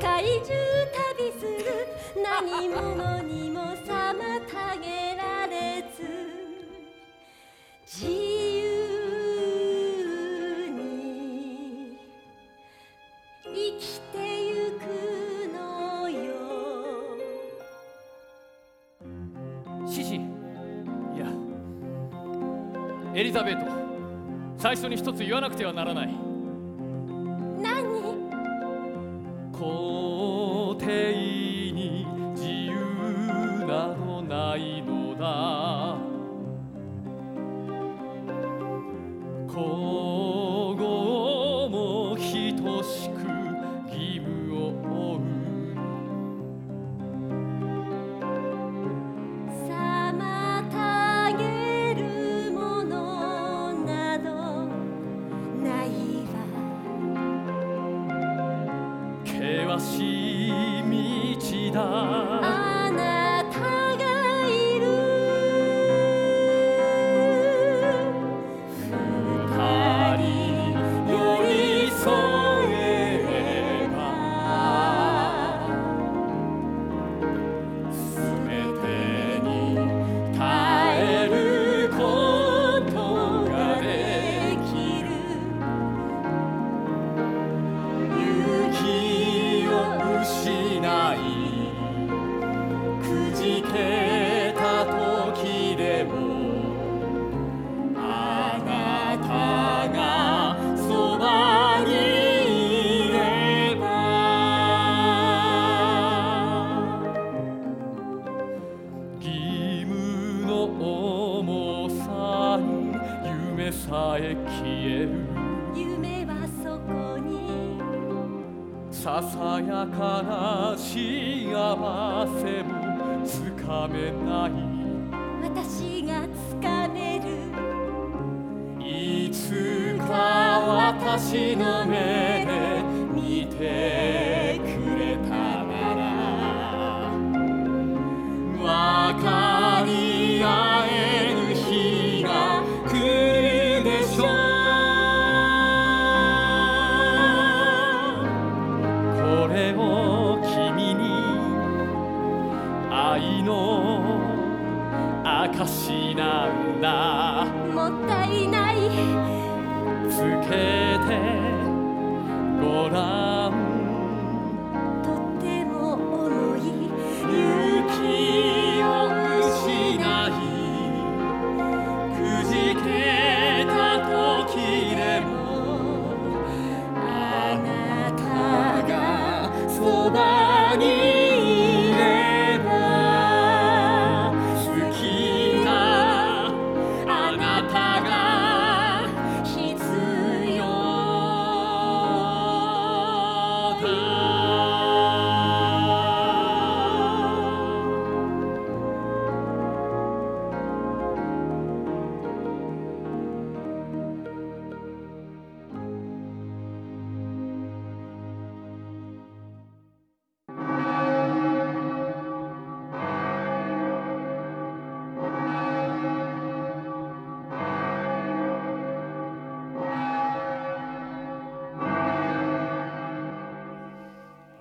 界中旅する。何者にも妨げられず。自由に生きてゆくのよ。シシいや。エリザベート。最初に一つ言わなくてはならない。皇帝に自由などないのだ。険しい道だ。さえ消える。夢はそこにささやかな幸せもつかめない。私がつかめるいつか私の目で見てく。」「つけてごらん」「とてもいをい」「くじけた時でも」「あなたがそばに」